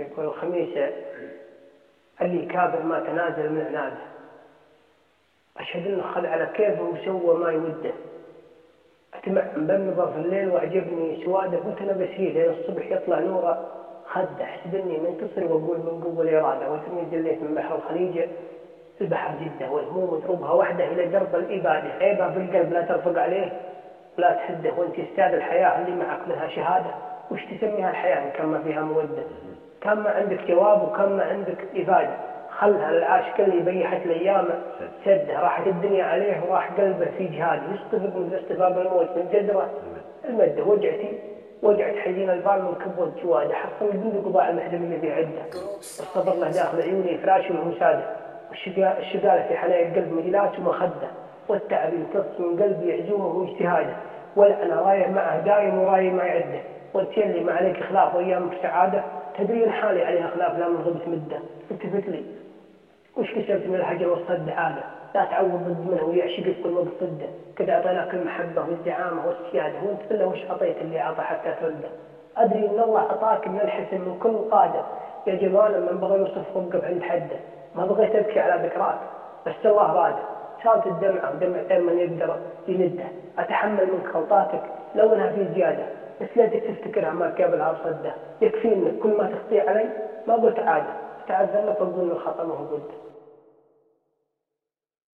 يقول الخميس اللي كابر ما تنازل من عناده أشهد أنه خل على كيفه وسوى ما يوده أتمعن بالنظر في الليل وأعجبني سوادة قلت أنا بسير لين الصبح يطلع نورة خدة. أحسب إني منتصر وأقول من قوة الإرادة وترمي جليت من بحر الخليج البحر جدة. والهموم تربها وحده إلى درب الإبادة. عيبها في القلب لا ترفق عليه ولا تحده. وأنت أستاذ الحياة اللي معك منها شهادة. وش تسميها الحياة ما فيها مودة. ما عندك جواب وكان ما عندك إفادة خلها العاشق اللي بيحت الأيام سده راحت الدنيا عليه وراح قلبه في جهاده يصطفق من الاستفاق الموت من جدره. المدة وجعتي وجعت حزين البال من كبوة جواده. حصل البندق وضاع المحزن اللي في عده. الصبر له داخل عيوني فراشي ومساده الشقالة في حنايا القلب مجلات ومخدة. والتعب يمتص من قلبي عزومه واجتهاده. والأنا رايح معه دايم وراي ما يعده. وانت اللي ما عليك خلاف وايامك سعاده تدري إن حالي عليها خلاف لا من غبت مدة. التفت لي. وش كسبت من الهجر والصد عاده لا تعوض ضد منه ويعشقك كل وقت ضده كذا اعطيناك المحبه والزعامة والسيادة. وانت الا وش أعطيت اللي أعطى حتى تولده أدري إن الله أعطاك من الحسن من كل قاده يا جمالا من بغى يوصف وقف عند حده. ما بغيت أبكي على ذكراك بس الله راده صارت الدمعة ودمعتين من يقدر ينده أتحمل منك غلطاتك لو إنها في زيادة بس ليتك تفتكرها ما قبلها صده يكفي إنك كل ما تخطي علي ما قلت عادة. تعذر لك وأقول الخطأ ما هو